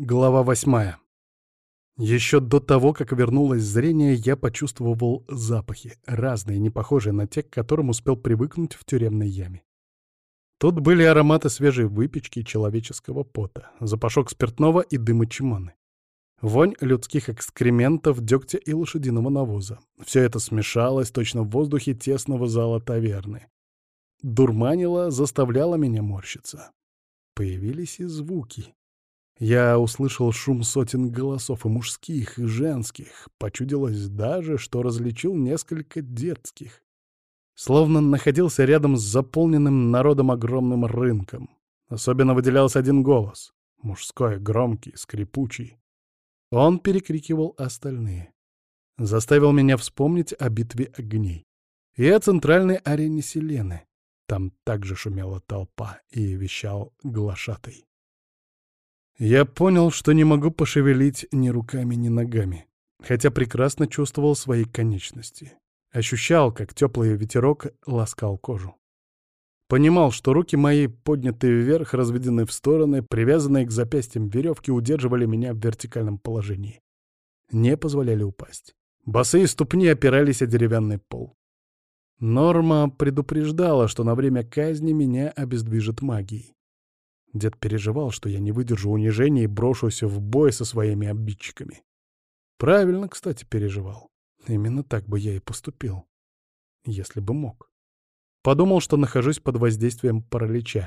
Глава восьмая. Еще до того, как вернулось зрение, я почувствовал запахи, разные, не похожие на те, к которым успел привыкнуть в тюремной яме. Тут были ароматы свежей выпечки и человеческого пота, запашок спиртного и дыма чиманы. Вонь людских экскрементов, дегтя и лошадиного навоза. Все это смешалось точно в воздухе тесного зала таверны. Дурманило, заставляло меня морщиться. Появились и звуки. Я услышал шум сотен голосов, и мужских, и женских. Почудилось даже, что различил несколько детских. Словно находился рядом с заполненным народом огромным рынком. Особенно выделялся один голос. Мужской, громкий, скрипучий. Он перекрикивал остальные. Заставил меня вспомнить о битве огней. И о центральной арене Селены. Там также шумела толпа и вещал глашатай. Я понял, что не могу пошевелить ни руками, ни ногами, хотя прекрасно чувствовал свои конечности. Ощущал, как теплый ветерок ласкал кожу. Понимал, что руки мои, поднятые вверх, разведены в стороны, привязанные к запястьям веревки, удерживали меня в вертикальном положении. Не позволяли упасть. Босые ступни опирались о деревянный пол. Норма предупреждала, что на время казни меня обездвижит магией. Дед переживал, что я не выдержу унижения и брошусь в бой со своими обидчиками. Правильно, кстати, переживал. Именно так бы я и поступил. Если бы мог. Подумал, что нахожусь под воздействием паралича.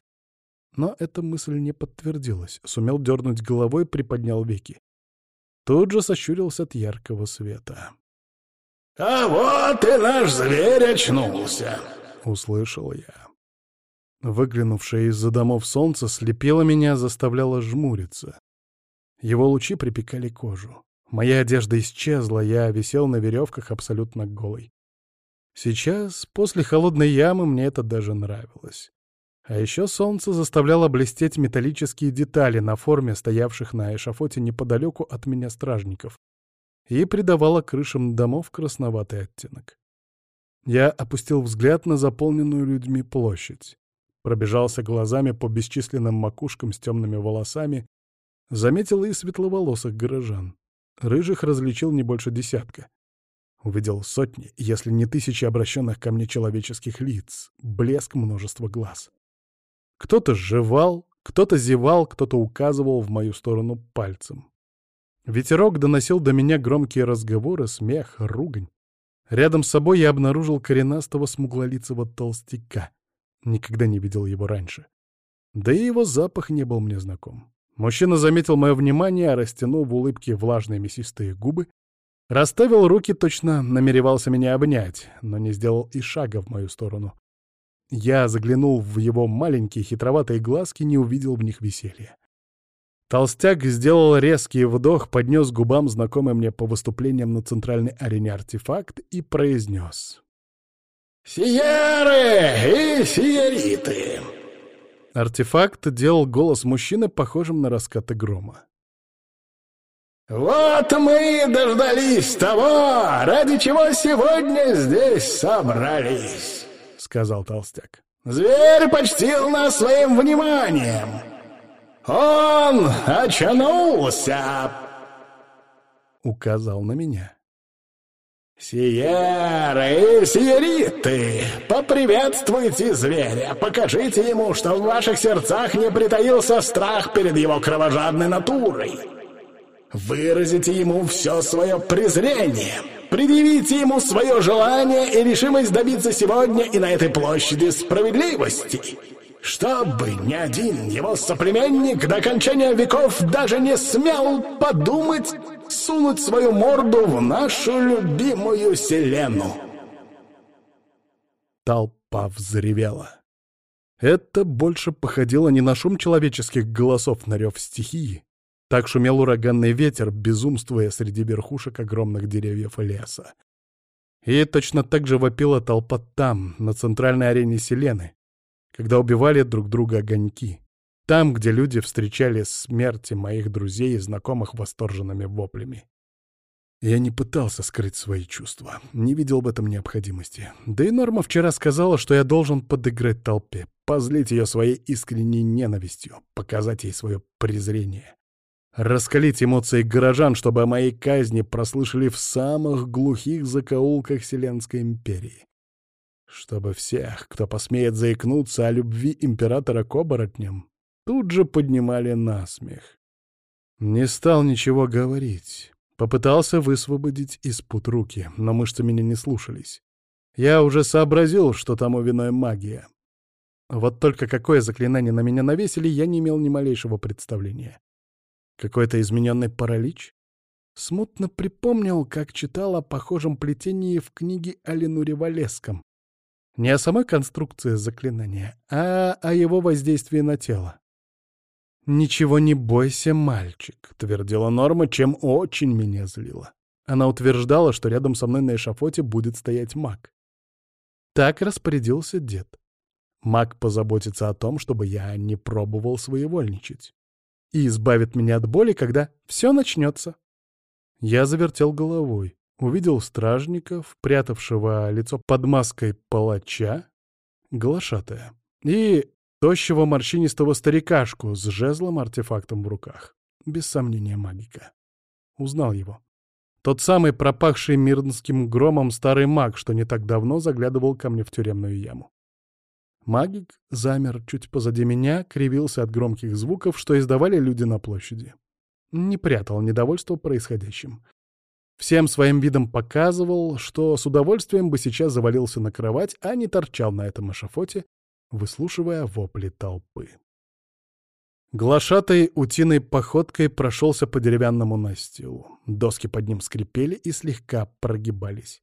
Но эта мысль не подтвердилась. Сумел дернуть головой, приподнял веки. Тут же сощурился от яркого света. «А вот и наш зверь очнулся!» — услышал я. Выглянувшее из-за домов солнце слепило меня, заставляло жмуриться. Его лучи припекали кожу. Моя одежда исчезла, я висел на веревках абсолютно голый. Сейчас, после холодной ямы, мне это даже нравилось. А еще солнце заставляло блестеть металлические детали на форме стоявших на эшафоте неподалеку от меня стражников и придавало крышам домов красноватый оттенок. Я опустил взгляд на заполненную людьми площадь пробежался глазами по бесчисленным макушкам с темными волосами, заметил и светловолосых горожан. Рыжих различил не больше десятка. Увидел сотни, если не тысячи обращенных ко мне человеческих лиц, блеск множества глаз. Кто-то жевал, кто-то зевал, кто-то указывал в мою сторону пальцем. Ветерок доносил до меня громкие разговоры, смех, ругань. Рядом с собой я обнаружил коренастого смуглолицего толстяка. Никогда не видел его раньше. Да и его запах не был мне знаком. Мужчина заметил мое внимание, растянул в улыбке влажные мясистые губы, расставил руки, точно намеревался меня обнять, но не сделал и шага в мою сторону. Я заглянул в его маленькие хитроватые глазки, не увидел в них веселья. Толстяк сделал резкий вдох, поднес губам знакомый мне по выступлениям на центральной арене артефакт и произнес. «Сиеры и сиериты!» Артефакт делал голос мужчины похожим на раскаты грома. «Вот мы дождались того, ради чего сегодня здесь собрались», — сказал толстяк. «Зверь почтил нас своим вниманием. Он очнулся!» — указал на меня. «Сиеры и сиериты, поприветствуйте зверя, покажите ему, что в ваших сердцах не притаился страх перед его кровожадной натурой. Выразите ему все свое презрение, предъявите ему свое желание и решимость добиться сегодня и на этой площади справедливости, чтобы ни один его соплеменник до окончания веков даже не смел подумать сунуть свою морду в нашу любимую Селену. Толпа взревела. Это больше походило не на шум человеческих голосов на рев стихии. Так шумел ураганный ветер, безумствуя среди верхушек огромных деревьев леса. И точно так же вопила толпа там, на центральной арене Селены, когда убивали друг друга огоньки. Там, где люди встречали смерти моих друзей и знакомых восторженными воплями. Я не пытался скрыть свои чувства, не видел в этом необходимости. Да и Норма вчера сказала, что я должен подыграть толпе, позлить ее своей искренней ненавистью, показать ей свое презрение. Раскалить эмоции горожан, чтобы о моей казни прослышали в самых глухих закоулках Вселенской империи. Чтобы всех, кто посмеет заикнуться о любви императора к оборотням, тут же поднимали насмех. Не стал ничего говорить. Попытался высвободить из пут руки, но мышцы меня не слушались. Я уже сообразил, что тому виной магия. Вот только какое заклинание на меня навесили, я не имел ни малейшего представления. Какой-то измененный паралич? Смутно припомнил, как читал о похожем плетении в книге о Ленуре Валеском. Не о самой конструкции заклинания, а о его воздействии на тело. «Ничего не бойся, мальчик», — твердила Норма, чем очень меня злила. Она утверждала, что рядом со мной на эшафоте будет стоять маг. Так распорядился дед. Маг позаботится о том, чтобы я не пробовал своевольничать. И избавит меня от боли, когда все начнется. Я завертел головой, увидел стражников, прятавшего лицо под маской палача, глашатая, и Тощего морщинистого старикашку с жезлом-артефактом в руках. Без сомнения, магика. Узнал его. Тот самый пропахший мирнским громом старый маг, что не так давно заглядывал ко мне в тюремную яму. Магик замер чуть позади меня, кривился от громких звуков, что издавали люди на площади. Не прятал недовольство происходящим. Всем своим видом показывал, что с удовольствием бы сейчас завалился на кровать, а не торчал на этом эшафоте, выслушивая вопли толпы. Глашатой утиной походкой прошелся по деревянному настилу. Доски под ним скрипели и слегка прогибались.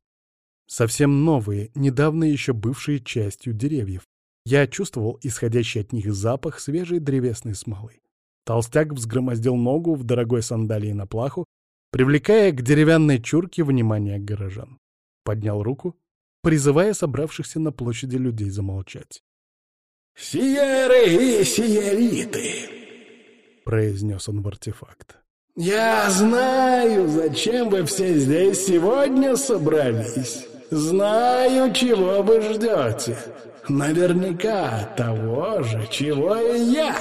Совсем новые, недавно еще бывшие частью деревьев. Я чувствовал исходящий от них запах свежей древесной смолы. Толстяк взгромоздил ногу в дорогой сандалии на плаху, привлекая к деревянной чурке внимание горожан. Поднял руку, призывая собравшихся на площади людей замолчать. «Сиеры и сиериты!» — произнес он в артефакт. «Я знаю, зачем вы все здесь сегодня собрались. Знаю, чего вы ждете. Наверняка того же, чего и я.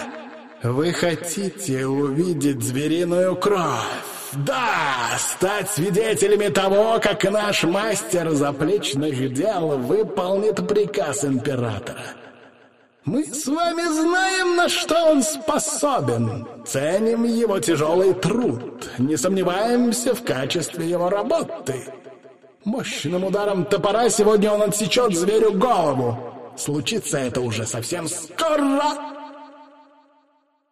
Вы хотите увидеть звериную кровь. Да, стать свидетелями того, как наш мастер заплечных дел выполнит приказ императора. Мы с вами знаем, на что он способен. Ценим его тяжелый труд. Не сомневаемся в качестве его работы. Мощным ударом топора сегодня он отсечет зверю голову. Случится это уже совсем скоро.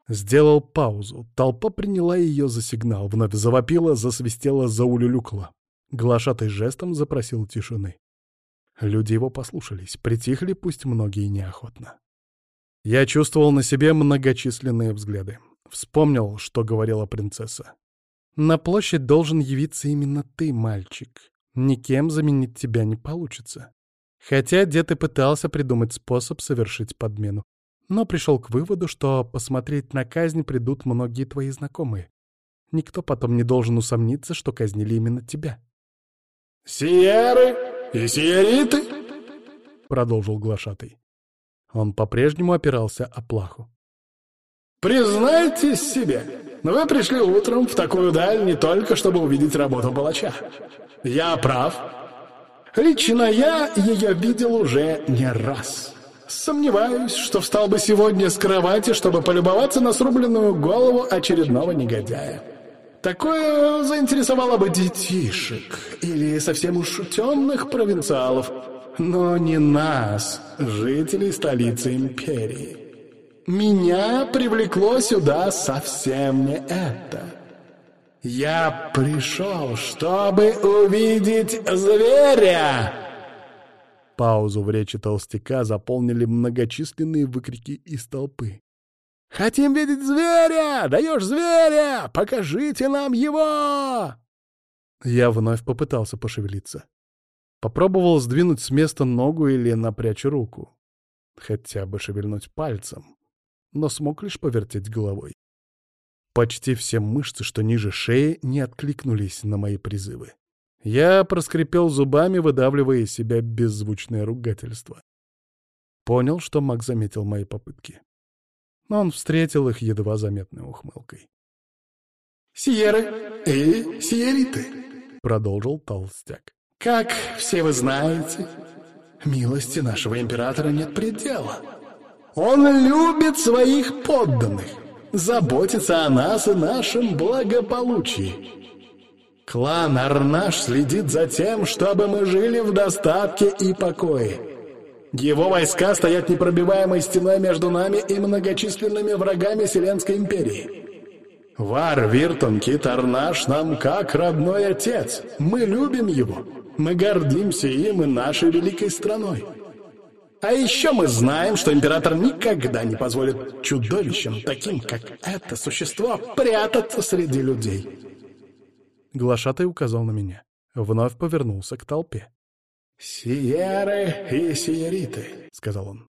Сделал паузу. Толпа приняла ее за сигнал. Вновь завопила, засвистела, заулюлюкла. Глашатый жестом запросил тишины. Люди его послушались, притихли, пусть многие неохотно. Я чувствовал на себе многочисленные взгляды. Вспомнил, что говорила принцесса. «На площадь должен явиться именно ты, мальчик. Никем заменить тебя не получится». Хотя дед и пытался придумать способ совершить подмену, но пришел к выводу, что посмотреть на казнь придут многие твои знакомые. Никто потом не должен усомниться, что казнили именно тебя. «Сиеры и сиериты?» — продолжил глашатый. Он по-прежнему опирался о плаху. «Признайтесь себе, вы пришли утром в такую даль не только, чтобы увидеть работу палача. Я прав. Лично я ее видел уже не раз. Сомневаюсь, что встал бы сегодня с кровати, чтобы полюбоваться на срубленную голову очередного негодяя. Такое заинтересовало бы детишек или совсем уж темных провинциалов, но не нас, жителей столицы империи. Меня привлекло сюда совсем не это. Я пришел, чтобы увидеть зверя!» Паузу в речи толстяка заполнили многочисленные выкрики из толпы. «Хотим видеть зверя! Даешь зверя! Покажите нам его!» Я вновь попытался пошевелиться. Попробовал сдвинуть с места ногу или напрячь руку. Хотя бы шевельнуть пальцем. Но смог лишь повертеть головой. Почти все мышцы, что ниже шеи, не откликнулись на мои призывы. Я проскрипел зубами, выдавливая из себя беззвучное ругательство. Понял, что Мак заметил мои попытки. Но он встретил их едва заметной ухмылкой. Сиеры и сиериты», — продолжил толстяк. «Как все вы знаете, милости нашего императора нет предела. Он любит своих подданных, заботится о нас и нашем благополучии. Клан Арнаш следит за тем, чтобы мы жили в достатке и покое. Его войска стоят непробиваемой стеной между нами и многочисленными врагами Селенской империи. Вар Виртон Кит Арнаш нам как родной отец. Мы любим его. Мы гордимся им и нашей великой страной. А еще мы знаем, что император никогда не позволит чудовищам, таким как это существо, прятаться среди людей. Глашатай указал на меня. Вновь повернулся к толпе. «Сиеры и сиериты», — сказал он.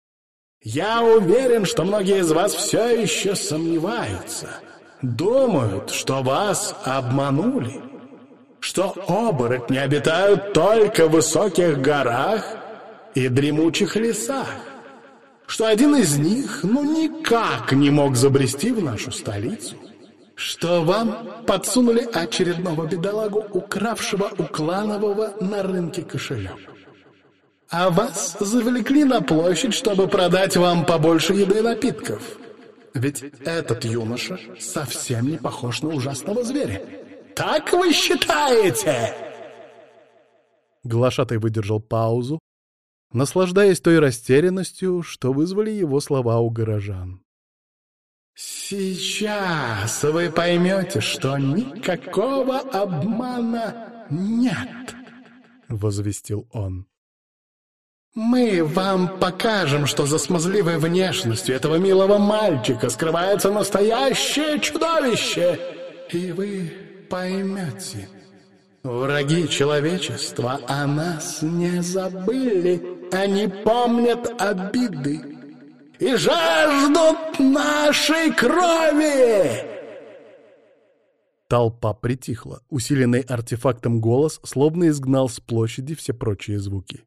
«Я уверен, что многие из вас все еще сомневаются. Думают, что вас обманули, что оборотни обитают только в высоких горах и дремучих лесах, что один из них ну никак не мог забрести в нашу столицу, что вам подсунули очередного бедолагу, укравшего у кланового на рынке кошелек. А вас завлекли на площадь, чтобы продать вам побольше еды и напитков. Ведь этот юноша совсем не похож на ужасного зверя. Так вы считаете?» Глашатай выдержал паузу, наслаждаясь той растерянностью, что вызвали его слова у горожан. «Сейчас вы поймете, что никакого обмана нет», — возвестил он. «Мы вам покажем, что за смазливой внешностью этого милого мальчика скрывается настоящее чудовище, и вы поймете. Враги человечества о нас не забыли, они помнят обиды и жаждут нашей крови!» Толпа притихла. Усиленный артефактом голос словно изгнал с площади все прочие звуки.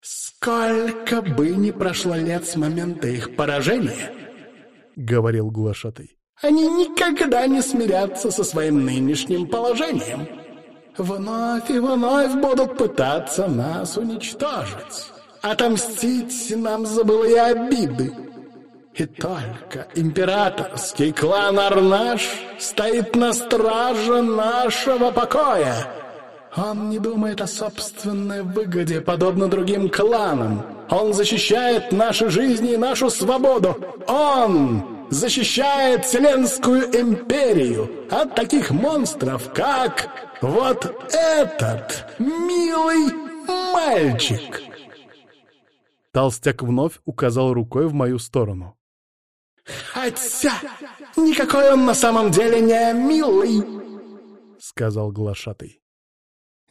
«Сколько бы ни прошло лет с момента их поражения, — говорил глашатый, — они никогда не смирятся со своим нынешним положением. Вновь и вновь будут пытаться нас уничтожить, отомстить нам за былые обиды. И только императорский клан Арнаш стоит на страже нашего покоя». Он не думает о собственной выгоде, подобно другим кланам. Он защищает наши жизни и нашу свободу. Он защищает Вселенскую империю от таких монстров, как вот этот милый мальчик. Толстяк вновь указал рукой в мою сторону. «Хотя никакой он на самом деле не милый», — сказал глашатый.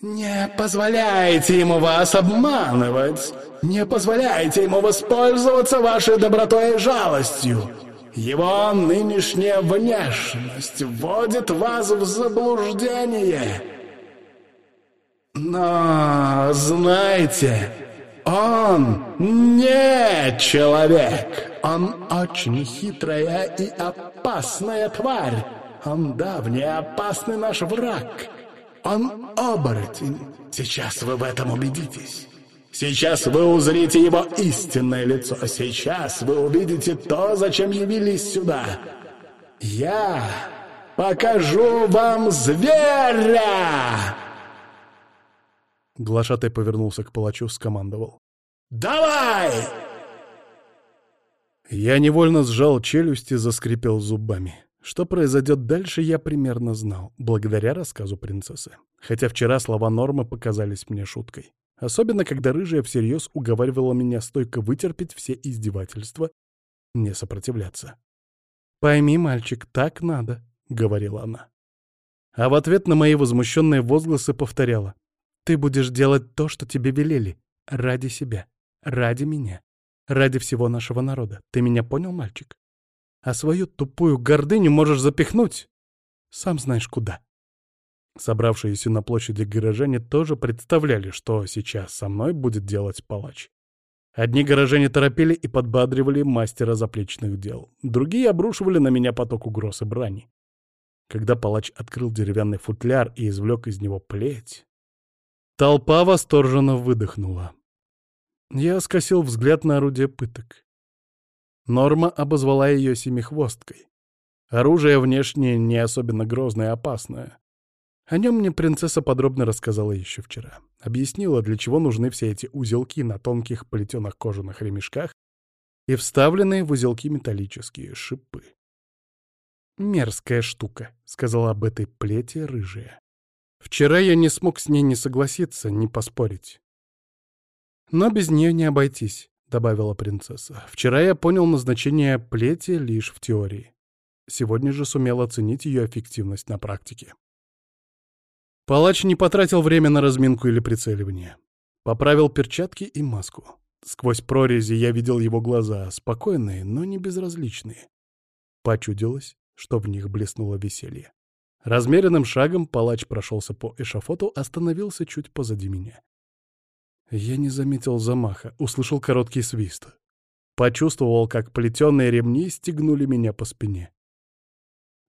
«Не позволяйте ему вас обманывать! Не позволяйте ему воспользоваться вашей добротой и жалостью! Его нынешняя внешность вводит вас в заблуждение! Но знайте, он не человек! Он очень хитрая и опасная тварь! Он давний опасный наш враг!» Он оборотень. Сейчас вы в этом убедитесь. Сейчас вы узрите его истинное лицо. Сейчас вы увидите то, зачем явились сюда. Я покажу вам зверя!» Глашатай повернулся к палачу, скомандовал. «Давай!» Я невольно сжал челюсти, заскрипел зубами. Что произойдет дальше, я примерно знал, благодаря рассказу принцессы. Хотя вчера слова Нормы показались мне шуткой. Особенно, когда рыжая всерьез уговаривала меня стойко вытерпеть все издевательства, не сопротивляться. «Пойми, мальчик, так надо», — говорила она. А в ответ на мои возмущенные возгласы повторяла. «Ты будешь делать то, что тебе велели. Ради себя. Ради меня. Ради всего нашего народа. Ты меня понял, мальчик?» А свою тупую гордыню можешь запихнуть. Сам знаешь куда. Собравшиеся на площади горожане тоже представляли, что сейчас со мной будет делать палач. Одни горожане торопили и подбадривали мастера заплечных дел, другие обрушивали на меня поток угроз и брани. Когда палач открыл деревянный футляр и извлек из него плеть, толпа восторженно выдохнула. Я скосил взгляд на орудие пыток. Норма обозвала ее семихвосткой. Оружие внешне не особенно грозное и опасное. О нем мне принцесса подробно рассказала еще вчера. Объяснила, для чего нужны все эти узелки на тонких плетеных кожаных ремешках и вставленные в узелки металлические шипы. «Мерзкая штука», — сказала об этой плете рыжая. Вчера я не смог с ней не согласиться, не поспорить. «Но без нее не обойтись», — добавила принцесса. «Вчера я понял назначение плети лишь в теории. Сегодня же сумел оценить ее эффективность на практике». Палач не потратил время на разминку или прицеливание. Поправил перчатки и маску. Сквозь прорези я видел его глаза, спокойные, но не безразличные. Почудилось, что в них блеснуло веселье. Размеренным шагом палач прошелся по эшафоту, остановился чуть позади меня. Я не заметил замаха, услышал короткий свист. Почувствовал, как плетеные ремни стегнули меня по спине.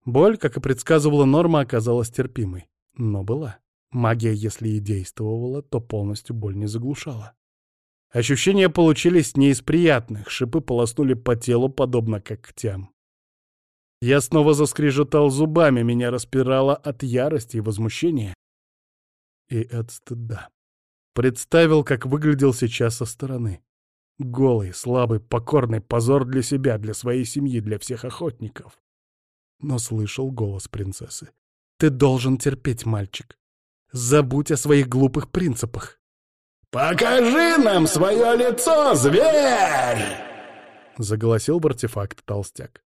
Боль, как и предсказывала норма, оказалась терпимой. Но была. Магия, если и действовала, то полностью боль не заглушала. Ощущения получились не из приятных, шипы полоснули по телу, подобно когтям. Я снова заскрежетал зубами, меня распирало от ярости и возмущения. И от стыда. Представил, как выглядел сейчас со стороны. Голый, слабый, покорный, позор для себя, для своей семьи, для всех охотников. Но слышал голос принцессы. Ты должен терпеть, мальчик. Забудь о своих глупых принципах. «Покажи нам свое лицо, зверь!» — заголосил в артефакт толстяк.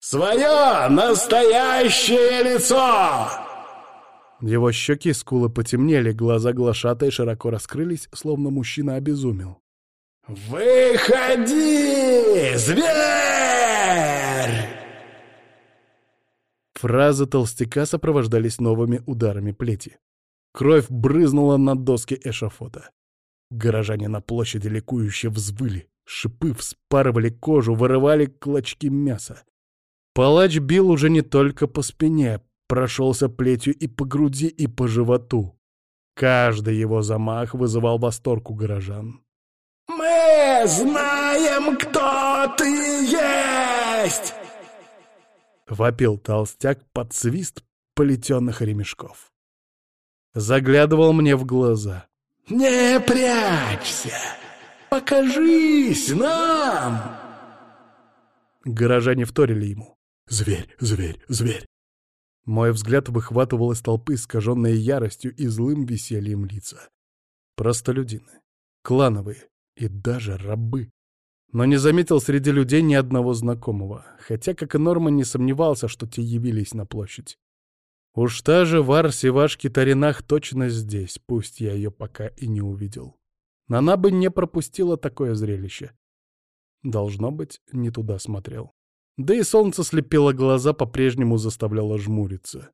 «Свое настоящее лицо!» Его щеки и скулы потемнели, глаза глашатой широко раскрылись, словно мужчина обезумел. «Выходи, зверь!» Фразы толстяка сопровождались новыми ударами плети. Кровь брызнула на доски эшафота. Горожане на площади ликующе взвыли, шипы вспарывали кожу, вырывали клочки мяса. Палач бил уже не только по спине, прошелся плетью и по груди, и по животу. Каждый его замах вызывал восторг у горожан. «Мы знаем, кто ты есть!» вопил толстяк под свист полетенных ремешков. Заглядывал мне в глаза. «Не прячься! Покажись нам!» Горожане вторили ему. «Зверь, зверь, зверь!» Мой взгляд выхватывал из толпы искаженные яростью и злым весельем лица. Простолюдины, клановые и даже рабы но не заметил среди людей ни одного знакомого, хотя, как и Норма, не сомневался, что те явились на площадь. Уж та же Вар Сиваш Китаринах точно здесь, пусть я ее пока и не увидел. Она бы не пропустила такое зрелище. Должно быть, не туда смотрел. Да и солнце слепило глаза, по-прежнему заставляло жмуриться.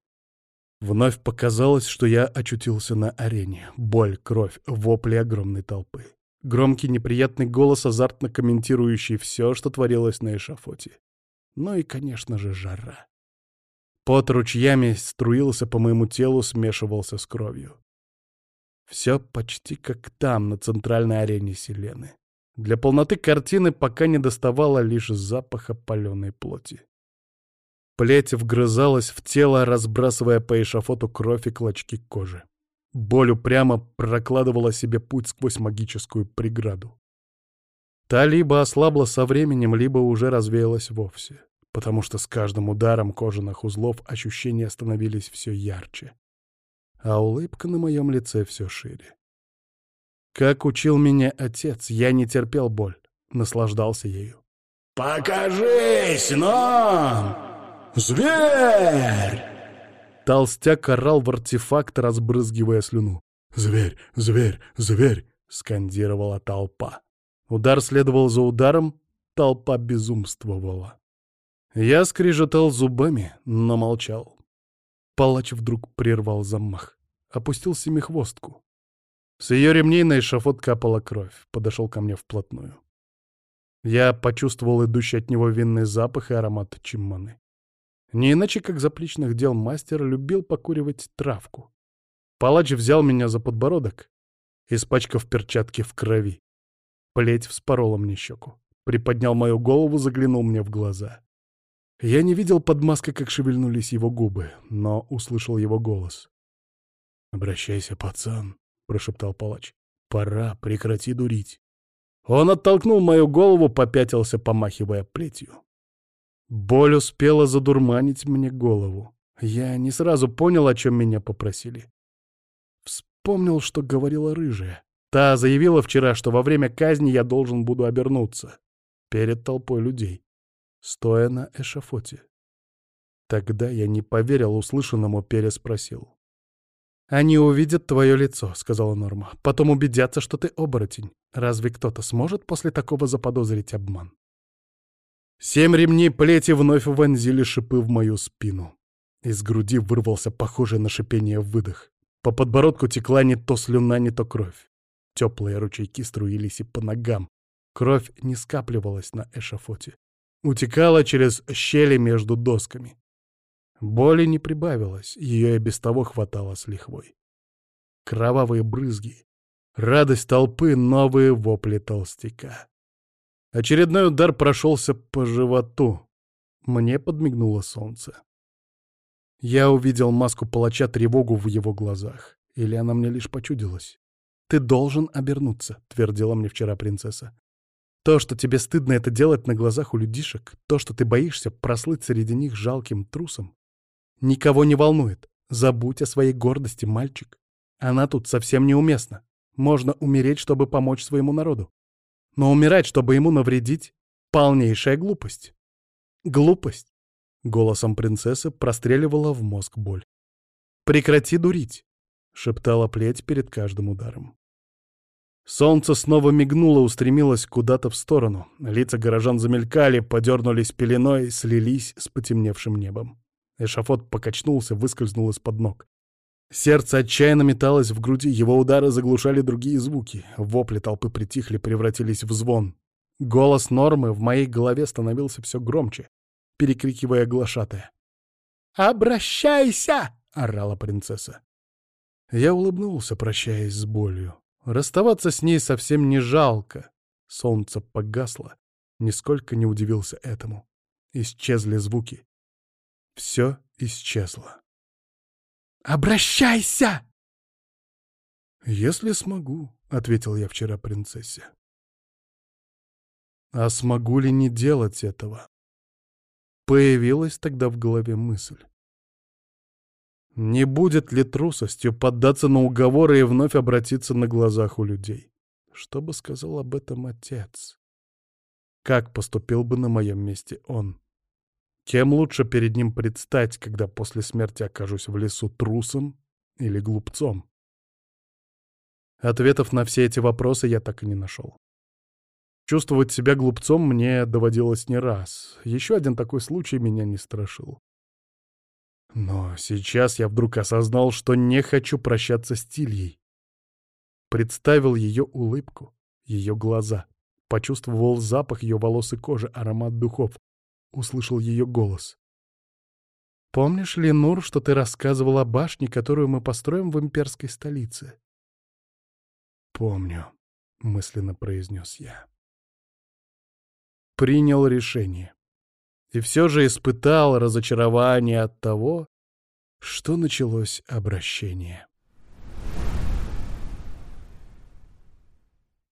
Вновь показалось, что я очутился на арене. Боль, кровь, вопли огромной толпы. Громкий неприятный голос, азартно комментирующий все, что творилось на эшафоте. Ну и, конечно же, жара. Пот ручьями струился по моему телу, смешивался с кровью. Все почти как там, на центральной арене Селены. Для полноты картины пока не доставало лишь запаха паленой плоти. Плеть вгрызалась в тело, разбрасывая по эшафоту кровь и клочки кожи. Боль упрямо прокладывала себе путь сквозь магическую преграду. Та либо ослабла со временем, либо уже развеялась вовсе, потому что с каждым ударом кожаных узлов ощущения становились все ярче, а улыбка на моем лице все шире. Как учил меня отец, я не терпел боль, наслаждался ею. «Покажись нам, зверь!» Толстяк орал в артефакт, разбрызгивая слюну. «Зверь! Зверь! Зверь!» — скандировала толпа. Удар следовал за ударом, толпа безумствовала. Я скрежетал зубами, но молчал. Палач вдруг прервал замах. Опустил семихвостку. С ее ремней на эшафот капала кровь. Подошел ко мне вплотную. Я почувствовал идущий от него винный запах и аромат чимманы. Не иначе, как заплечных дел мастер любил покуривать травку. Палач взял меня за подбородок, испачкав перчатки в крови. Плеть вспорола мне щеку. Приподнял мою голову, заглянул мне в глаза. Я не видел под маской, как шевельнулись его губы, но услышал его голос. «Обращайся, пацан», — прошептал палач. «Пора, прекрати дурить». Он оттолкнул мою голову, попятился, помахивая плетью. Боль успела задурманить мне голову. Я не сразу понял, о чем меня попросили. Вспомнил, что говорила рыжая. Та заявила вчера, что во время казни я должен буду обернуться. Перед толпой людей. Стоя на эшафоте. Тогда я не поверил услышанному, переспросил. «Они увидят твое лицо», — сказала Норма. «Потом убедятся, что ты оборотень. Разве кто-то сможет после такого заподозрить обман?» Семь ремней плети вновь вонзили шипы в мою спину. Из груди вырвался похожий на шипение выдох. По подбородку текла не то слюна, не то кровь. Теплые ручейки струились и по ногам. Кровь не скапливалась на эшафоте. Утекала через щели между досками. Боли не прибавилось, ее и без того хватало с лихвой. Кровавые брызги, радость толпы, новые вопли толстяка. Очередной удар прошелся по животу. Мне подмигнуло солнце. Я увидел маску палача тревогу в его глазах. Или она мне лишь почудилась? «Ты должен обернуться», — твердила мне вчера принцесса. «То, что тебе стыдно это делать на глазах у людишек, то, что ты боишься прослыть среди них жалким трусом, Никого не волнует. Забудь о своей гордости, мальчик. Она тут совсем неуместна. Можно умереть, чтобы помочь своему народу. Но умирать, чтобы ему навредить — полнейшая глупость. Глупость. Голосом принцессы простреливала в мозг боль. «Прекрати дурить!» — шептала плеть перед каждым ударом. Солнце снова мигнуло, устремилось куда-то в сторону. Лица горожан замелькали, подернулись пеленой, слились с потемневшим небом. Эшафот покачнулся, выскользнул из-под ног. Сердце отчаянно металось в груди, его удары заглушали другие звуки. Вопли толпы притихли, превратились в звон. Голос Нормы в моей голове становился все громче, перекрикивая глашатая. «Обращайся!» — орала принцесса. Я улыбнулся, прощаясь с болью. Расставаться с ней совсем не жалко. Солнце погасло. Нисколько не удивился этому. Исчезли звуки. Все исчезло. «Обращайся!» «Если смогу», — ответил я вчера принцессе. А смогу ли не делать этого? Появилась тогда в голове мысль. Не будет ли трусостью поддаться на уговоры и вновь обратиться на глазах у людей? Что бы сказал об этом отец? Как поступил бы на моем месте он? Кем лучше перед ним предстать, когда после смерти окажусь в лесу трусом или глупцом? Ответов на все эти вопросы я так и не нашел. Чувствовать себя глупцом мне доводилось не раз. Еще один такой случай меня не страшил. Но сейчас я вдруг осознал, что не хочу прощаться с Тильей. Представил ее улыбку, ее глаза, почувствовал запах ее волос и кожи, аромат духов, услышал ее голос. «Помнишь, Ленур, что ты рассказывал о башне, которую мы построим в имперской столице?» «Помню», — мысленно произнес я. Принял решение. И все же испытал разочарование от того, что началось обращение.